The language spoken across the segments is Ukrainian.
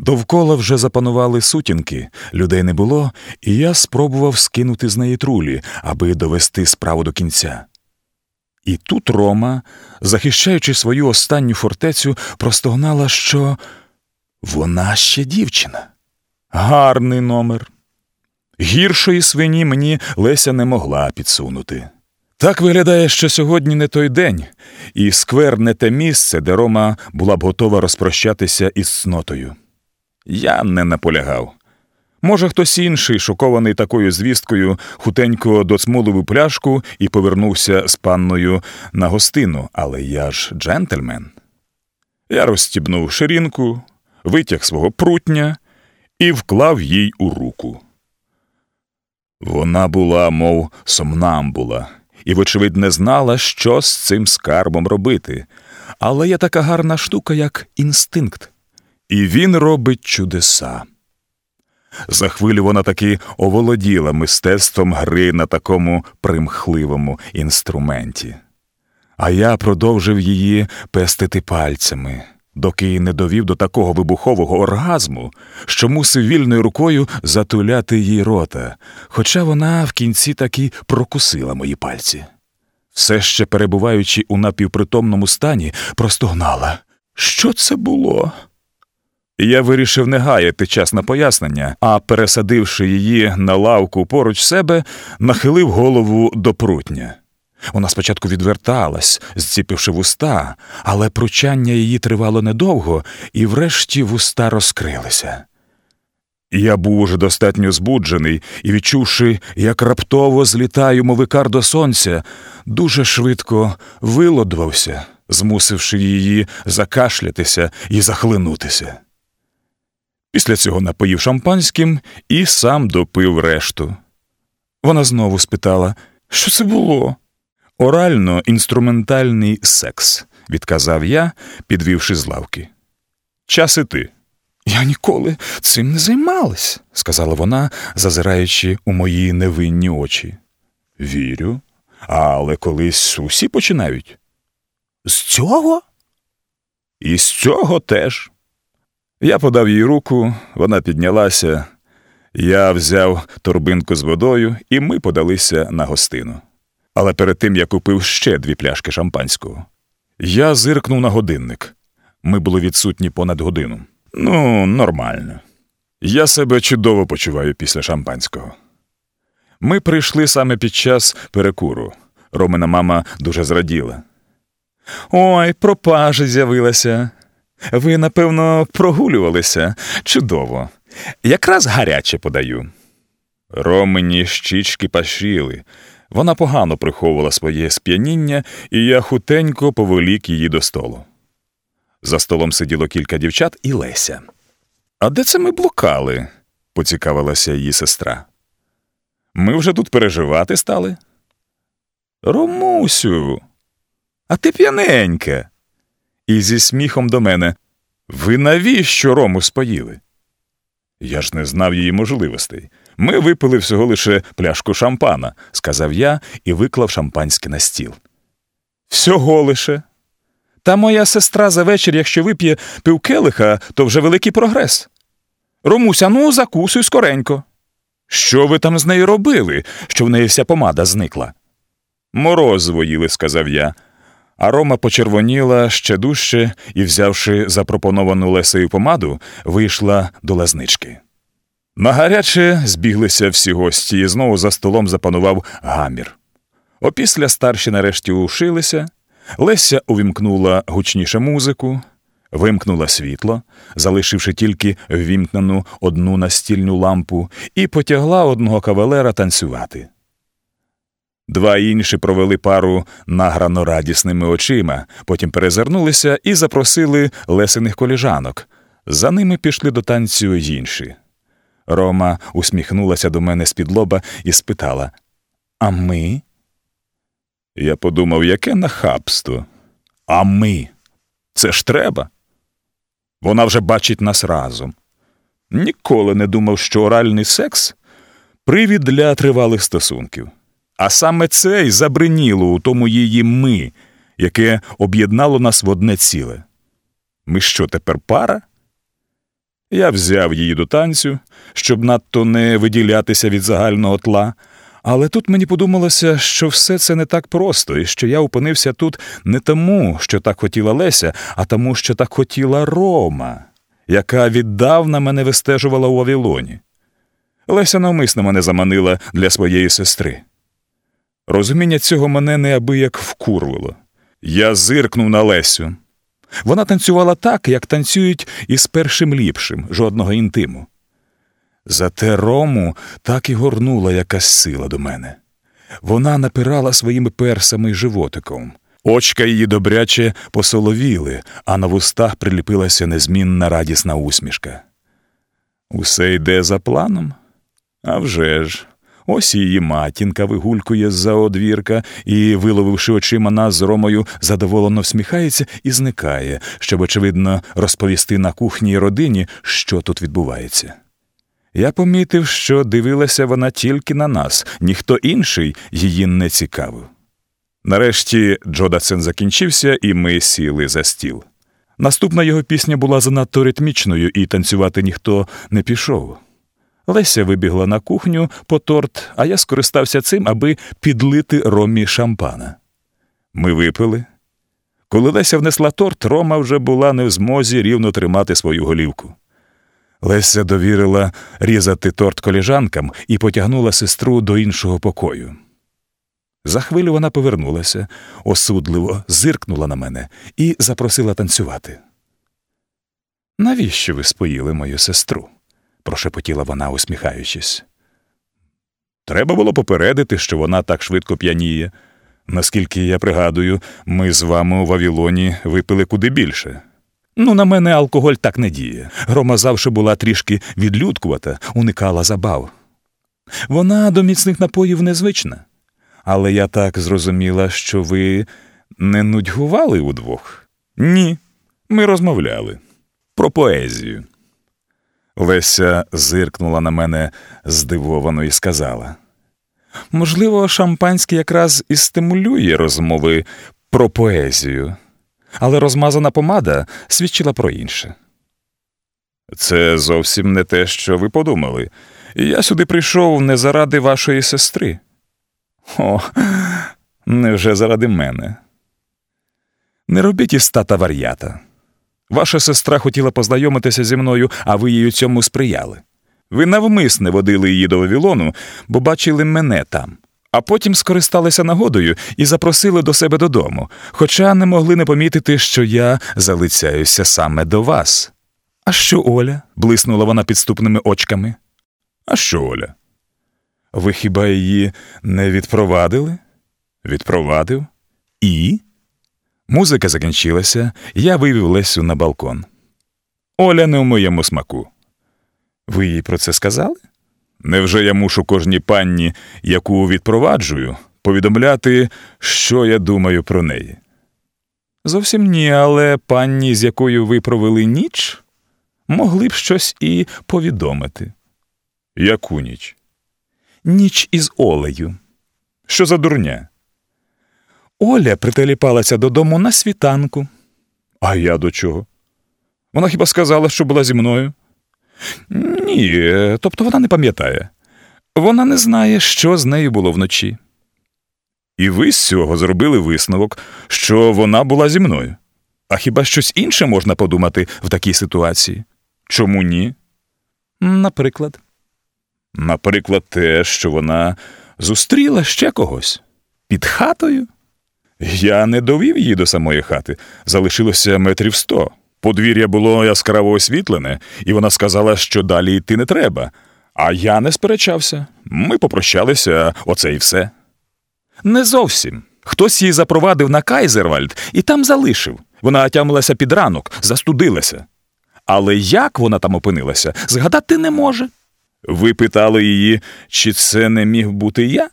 Довкола вже запанували сутінки, людей не було, і я спробував скинути з неї трулі, аби довести справу до кінця. І тут Рома, захищаючи свою останню фортецю, простогнала, що вона ще дівчина. Гарний номер. Гіршої свині мені Леся не могла підсунути. Так виглядає, що сьогодні не той день, і сквер не те місце, де Рома була б готова розпрощатися із цнотою. Я не наполягав. Може, хтось інший, шокований такою звісткою, хутенько доцмулив пляшку і повернувся з панною на гостину, але я ж джентльмен. Я розстібнув ширинку, витяг свого прутня і вклав їй у руку. Вона була, мов сомнамбула, і, вочевидь, не знала, що з цим скарбом робити. Але є така гарна штука, як інстинкт, і він робить чудеса. За хвилю вона таки оволоділа мистецтвом гри на такому примхливому інструменті. А я продовжив її пестити пальцями, доки не довів до такого вибухового оргазму, що мусив вільною рукою затуляти їй рота, хоча вона в кінці таки прокусила мої пальці. Все ще перебуваючи у напівпритомному стані, простогнала. Що це було? Я вирішив не гаяти час на пояснення, а, пересадивши її на лавку поруч себе, нахилив голову до прутня. Вона спочатку відверталась, зціпивши вуста, але пручання її тривало недовго, і врешті вуста розкрилися. Я був уже достатньо збуджений і, відчувши, як раптово злітаю мовикар до сонця, дуже швидко вилодвався, змусивши її закашлятися і захлинутися. Після цього напоїв шампанським і сам допив решту. Вона знову спитала, що це було? Орально інструментальний секс, відказав я, підвівши з лавки. Час іти. Я ніколи цим не займалась, сказала вона, зазираючи у мої невинні очі. Вірю, але колись усі починають. З цього? І з цього теж. Я подав їй руку, вона піднялася, я взяв торбинку з водою, і ми подалися на гостину. Але перед тим я купив ще дві пляшки шампанського. Я зиркнув на годинник. Ми були відсутні понад годину. Ну, нормально. Я себе чудово почуваю після шампанського. Ми прийшли саме під час перекуру. Ромина мама дуже зраділа. Ой, пропажа з'явилася. Ви, напевно, прогулювалися чудово. Якраз гаряче подаю. Ромині щічки пашіли. Вона погано приховувала своє сп'яніння, і я хутенько повелік її до столу. За столом сиділо кілька дівчат і Леся. А де це ми блукали? поцікавилася її сестра. Ми вже тут переживати стали. Ромусю, а ти п'яненька. І зі сміхом до мене. Ви навіщо рому споїли? Я ж не знав її можливостей. Ми випили всього лише пляшку шампана, сказав я і виклав шампанське на стіл. Всього лише. Та моя сестра за вечір, якщо вип'є півкелиха, то вже великий прогрес. Ромуся, ну закусуй скоренько. Що ви там з нею робили, що в неї вся помада зникла? Морозиво їли, сказав я. А Рома почервоніла ще дужче і, взявши запропоновану лесею помаду, вийшла до лазнички. На гаряче збіглися всі гості, і знову за столом запанував гамір. Опісля старші нарешті ушилися, Леся увімкнула гучніше музику, вимкнула світло, залишивши тільки ввімкнену одну настільну лампу, і потягла одного кавалера танцювати. Два інші провели пару награно радісними очима, потім перезирнулися і запросили лесених коліжанок. За ними пішли до танцю інші. Рома усміхнулася до мене з-під лоба і спитала А ми? Я подумав, яке нахабство. А ми? Це ж треба. Вона вже бачить нас разом. Ніколи не думав, що оральний секс привід для тривалих стосунків. А саме це й забриніло у тому її ми, яке об'єднало нас в одне ціле. Ми що тепер пара? Я взяв її до танцю, щоб надто не виділятися від загального тла. Але тут мені подумалося, що все це не так просто, і що я опинився тут не тому, що так хотіла Леся, а тому, що так хотіла Рома, яка віддавна мене вистежувала у Вавилоні. Леся навмисно мене заманила для своєї сестри. Розуміння цього мене неабияк вкурвило. Я зиркнув на Лесю. Вона танцювала так, як танцюють із першим ліпшим, жодного інтиму. Зате Рому так і горнула якась сила до мене. Вона напирала своїми персами й животиком. Очка її добряче посоловіли, а на вустах приліпилася незмінна радісна усмішка. Усе йде за планом? А вже ж. Ось її матінка вигулькує з-за одвірка і, виловивши очима нас з Ромою, задоволено всміхається і зникає, щоб, очевидно, розповісти на кухні й родині, що тут відбувається. Я помітив, що дивилася вона тільки на нас, ніхто інший її не цікавив. Нарешті Джодасен закінчився, і ми сіли за стіл. Наступна його пісня була занадто ритмічною, і танцювати ніхто не пішов. Леся вибігла на кухню по торт, а я скористався цим, аби підлити ромі шампана. Ми випили. Коли Леся внесла торт, Рома вже була не в змозі рівно тримати свою голівку. Леся довірила різати торт коліжанкам і потягнула сестру до іншого покою. За хвилю вона повернулася, осудливо зиркнула на мене і запросила танцювати. Навіщо ви споїли мою сестру? Прошепотіла вона, усміхаючись. Треба було попередити, що вона так швидко п'яніє. Наскільки я пригадую, ми з вами у Вавілоні випили куди більше. Ну, на мене алкоголь так не діє. Грома завжди була трішки відлюдкувата, уникала забав. Вона до міцних напоїв незвична. Але я так зрозуміла, що ви не нудьгували удвох? Ні, ми розмовляли про поезію. Леся зиркнула на мене здивовано і сказала: можливо, шампанське якраз і стимулює розмови про поезію, але розмазана помада свідчила про інше. Це зовсім не те, що ви подумали. Я сюди прийшов не заради вашої сестри. О, невже заради мене? Не робіть із тата вар'ята. Ваша сестра хотіла познайомитися зі мною, а ви їй у цьому сприяли. Ви навмисне водили її до Вавилону, бо бачили мене там, а потім скористалися нагодою і запросили до себе додому, хоча не могли не помітити, що я залицяюся саме до вас. А що Оля? блиснула вона підступними очками. А що Оля? Ви хіба її не відпровадили? Відпровадив? І? Музика закінчилася, я вивів Лесю на балкон. Оля не в моєму смаку. Ви їй про це сказали? Невже я мушу кожній панні, яку відпроваджую, повідомляти, що я думаю про неї? Зовсім ні, але панні, з якою ви провели ніч, могли б щось і повідомити. Яку ніч? Ніч із Олею. Що за дурня? Оля прителіпалася додому на світанку. А я до чого? Вона хіба сказала, що була зі мною? Ні, тобто вона не пам'ятає. Вона не знає, що з нею було вночі. І ви з цього зробили висновок, що вона була зі мною. А хіба щось інше можна подумати в такій ситуації? Чому ні? Наприклад. Наприклад, те, що вона зустріла ще когось під хатою. Я не довів її до самої хати, залишилося метрів сто. Подвір'я було яскраво освітлене, і вона сказала, що далі йти не треба. А я не сперечався. Ми попрощалися, оце і все. Не зовсім. Хтось її запровадив на Кайзервальд і там залишив. Вона отямилася під ранок, застудилася. Але як вона там опинилася, згадати не може. Ви питали її, чи це не міг бути я?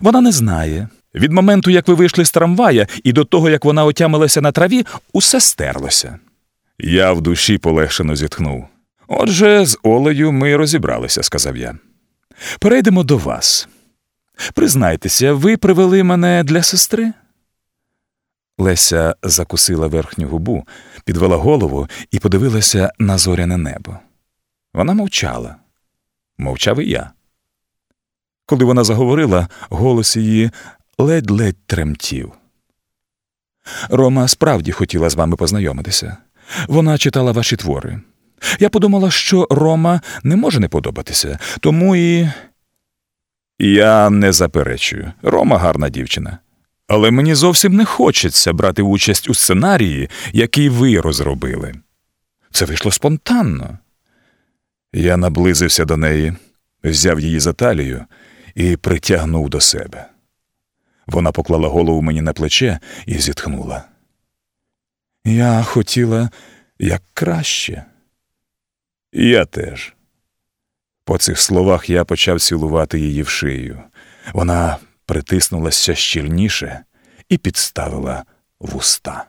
Вона не знає. Від моменту, як ви вийшли з трамвая, і до того, як вона отямилася на траві, усе стерлося. Я в душі полегшено зітхнув. Отже, з Олею ми розібралися, сказав я. Перейдемо до вас. Признайтеся, ви привели мене для сестри? Леся закусила верхню губу, підвела голову і подивилася на зоряне небо. Вона мовчала. Мовчав і я. Коли вона заговорила, голос її ледь-ледь тремтів. Рома справді хотіла з вами познайомитися. Вона читала ваші твори. Я подумала, що Рома не може не подобатися, тому і. Я не заперечую. Рома гарна дівчина. Але мені зовсім не хочеться брати участь у сценарії, який ви розробили. Це вийшло спонтанно. Я наблизився до неї, взяв її за талію і притягнув до себе. Вона поклала голову мені на плече і зітхнула. Я хотіла як краще. Я теж. По цих словах я почав цілувати її в шию. Вона притиснулася щільніше і підставила вуста.